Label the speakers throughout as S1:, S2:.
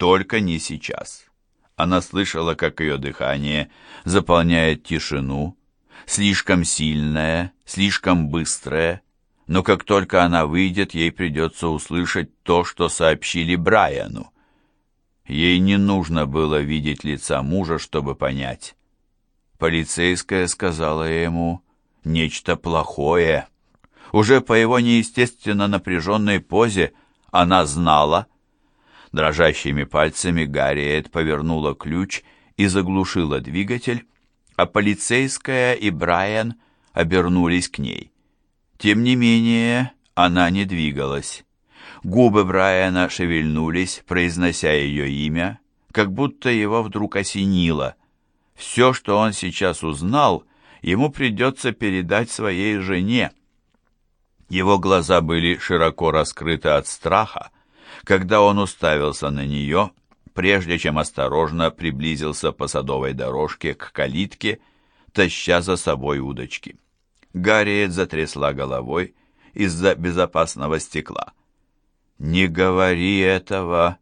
S1: Только не сейчас. Она слышала, как ее дыхание заполняет тишину, слишком сильное, слишком быстрое, но как только она выйдет, ей придется услышать то, что сообщили Брайану. Ей не нужно было видеть лица мужа, чтобы понять. Полицейская сказала ему нечто плохое. Уже по его неестественно напряженной позе она знала. Дрожащими пальцами Гарриет повернула ключ и заглушила двигатель, а полицейская и Брайан обернулись к ней. Тем не менее, она не двигалась. Губы Брайана шевельнулись, произнося ее имя, как будто его вдруг осенило. Все, что он сейчас узнал, ему придется передать своей жене. Его глаза были широко раскрыты от страха, когда он уставился на нее, прежде чем осторожно приблизился по садовой дорожке к калитке, таща за собой удочки. Гарриет затрясла головой из-за безопасного стекла. «Не говори этого!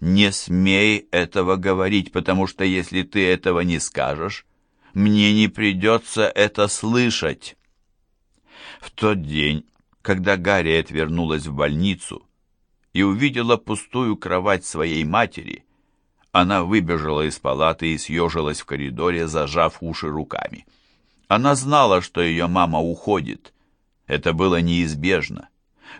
S1: Не смей этого говорить, потому что если ты этого не скажешь, мне не придется это слышать!» В тот день, когда Гарриет вернулась в больницу и увидела пустую кровать своей матери, она выбежала из палаты и съежилась в коридоре, зажав уши руками. Она знала, что ее мама уходит. Это было неизбежно.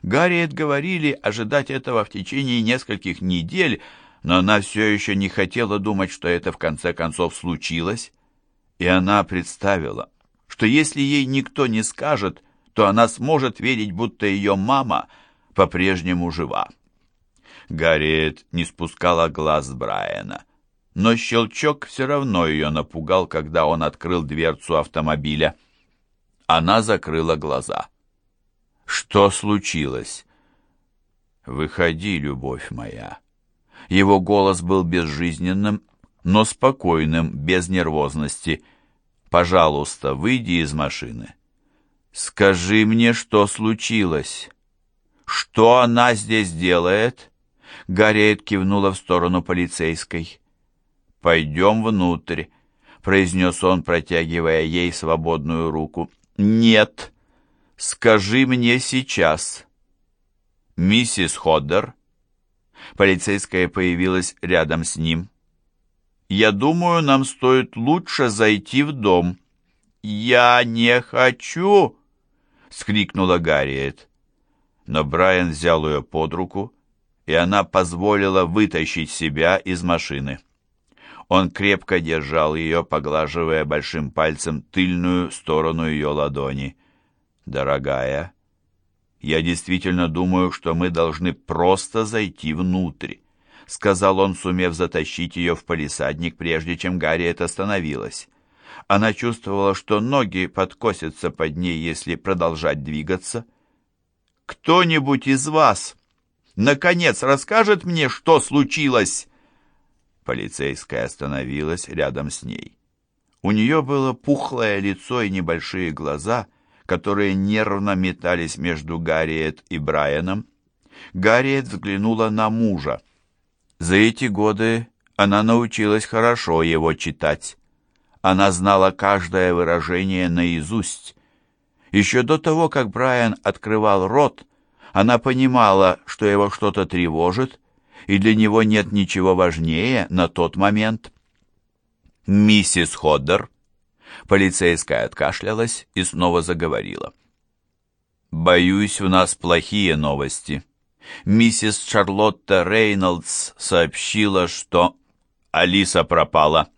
S1: Гарриет говорили ожидать этого в течение нескольких недель, но она все еще не хотела думать, что это в конце концов случилось. И она представила, что если ей никто не скажет, то она сможет верить, будто ее мама по-прежнему жива. Гарриет не спускала глаз Брайана но щелчок все равно ее напугал, когда он открыл дверцу автомобиля. Она закрыла глаза. «Что случилось?» «Выходи, любовь моя». Его голос был безжизненным, но спокойным, без нервозности. «Пожалуйста, выйди из машины. Скажи мне, что случилось. Что она здесь делает?» Гарриет кивнула в сторону полицейской. «Пойдем внутрь», — произнес он, протягивая ей свободную руку. «Нет, скажи мне сейчас». «Миссис Ходдер». Полицейская появилась рядом с ним. «Я думаю, нам стоит лучше зайти в дом». «Я не хочу!» — скрикнула Гарриет. Но Брайан взял ее под руку, и она позволила вытащить себя из машины. Он крепко держал ее, поглаживая большим пальцем тыльную сторону ее ладони. «Дорогая, я действительно думаю, что мы должны просто зайти внутрь», сказал он, сумев затащить ее в палисадник, прежде чем Гарриет остановилась. Она чувствовала, что ноги подкосятся под ней, если продолжать двигаться. «Кто-нибудь из вас, наконец, расскажет мне, что случилось?» Полицейская остановилась рядом с ней. У нее было пухлое лицо и небольшие глаза, которые нервно метались между Гарриет и Брайаном. Гарриет взглянула на мужа. За эти годы она научилась хорошо его читать. Она знала каждое выражение наизусть. Еще до того, как Брайан открывал рот, она понимала, что его что-то тревожит, и для него нет ничего важнее на тот момент. «Миссис Ходдер», полицейская откашлялась и снова заговорила. «Боюсь, у нас плохие новости. Миссис Шарлотта Рейнольдс сообщила, что Алиса пропала»,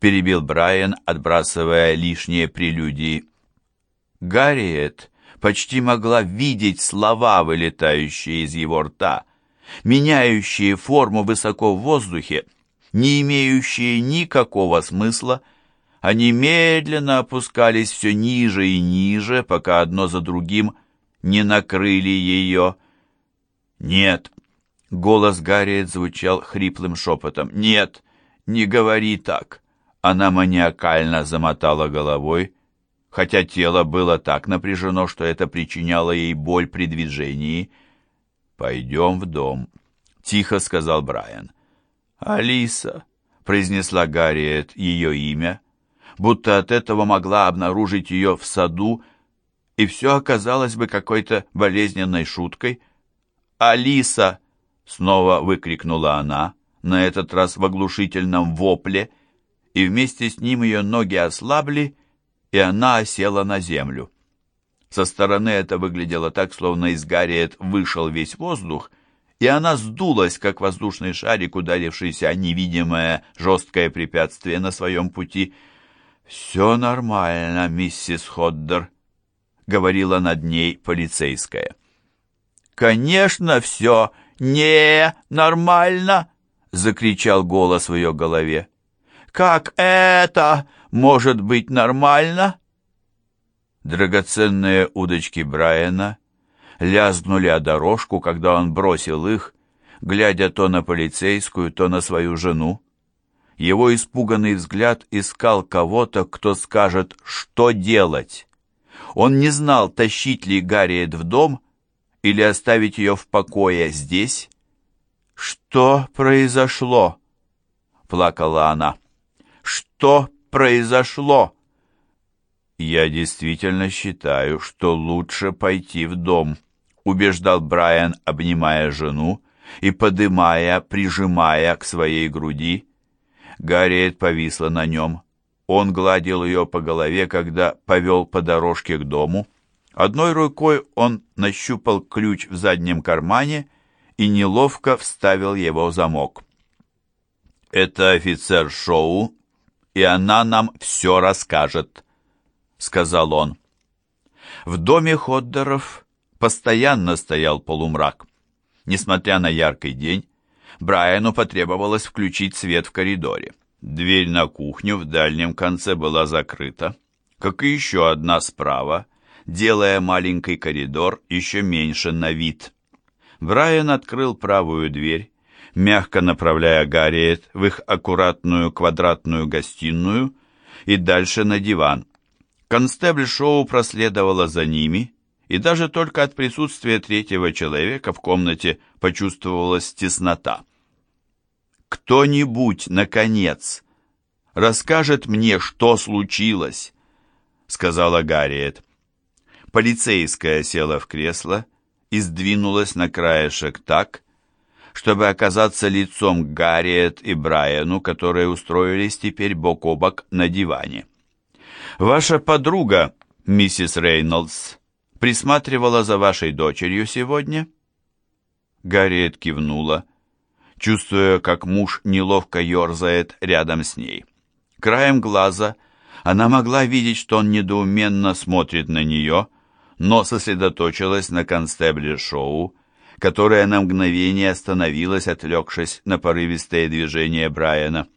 S1: перебил Брайан, отбрасывая лишние прелюдии. Гарриет почти могла видеть слова, вылетающие из его рта, меняющие форму высоко в воздухе, не имеющие никакого смысла, они медленно опускались все ниже и ниже, пока одно за другим не накрыли ее. «Нет!» — голос Гарриет звучал хриплым шепотом. «Нет, не говори так!» Она маниакально замотала головой, хотя тело было так напряжено, что это причиняло ей боль при движении — «Пойдем в дом», — тихо сказал Брайан. «Алиса», — произнесла Гарриет ее имя, будто от этого могла обнаружить ее в саду, и все оказалось бы какой-то болезненной шуткой. «Алиса!» — снова выкрикнула она, на этот раз в оглушительном вопле, и вместе с ним ее ноги ослабли, и она осела на землю. Со стороны это выглядело так, словно из Гарриет вышел весь воздух, и она сдулась, как воздушный шарик, ударившийся о невидимое жесткое препятствие на своем пути. «Все нормально, миссис Ходдер», — говорила над ней полицейская. «Конечно, все не нормально!» — закричал голос в ее голове. «Как это может быть нормально?» Драгоценные удочки Брайана лязгнули о дорожку, когда он бросил их, глядя то на полицейскую, то на свою жену. Его испуганный взгляд искал кого-то, кто скажет, что делать. Он не знал, тащить ли Гарриет в дом или оставить ее в покое здесь. «Что произошло?» — плакала она. «Что произошло?» «Я действительно считаю, что лучше пойти в дом», убеждал Брайан, обнимая жену и подымая, прижимая к своей груди. Гарриет повисла на нем. Он гладил ее по голове, когда повел по дорожке к дому. Одной рукой он нащупал ключ в заднем кармане и неловко вставил его в замок. «Это офицер Шоу, и она нам все расскажет», — сказал он. В доме Ходдеров постоянно стоял полумрак. Несмотря на яркий день, Брайану потребовалось включить свет в коридоре. Дверь на кухню в дальнем конце была закрыта, как и еще одна справа, делая маленький коридор еще меньше на вид. Брайан открыл правую дверь, мягко направляя Гарриет в их аккуратную квадратную гостиную и дальше на диван. Констебль Шоу проследовала за ними, и даже только от присутствия третьего человека в комнате почувствовалась теснота. «Кто-нибудь, наконец, расскажет мне, что случилось», — сказала Гарриет. Полицейская села в кресло и сдвинулась на краешек так, чтобы оказаться лицом Гарриет и Брайану, которые устроились теперь бок о бок на диване. «Ваша подруга, миссис Рейнольдс, присматривала за вашей дочерью сегодня?» Гарриет кивнула, чувствуя, как муж неловко ерзает рядом с ней. Краем глаза она могла видеть, что он недоуменно смотрит на нее, но сосредоточилась на констебле Шоу, которая на мгновение остановилась, отвлекшись на порывистое движение Брайана.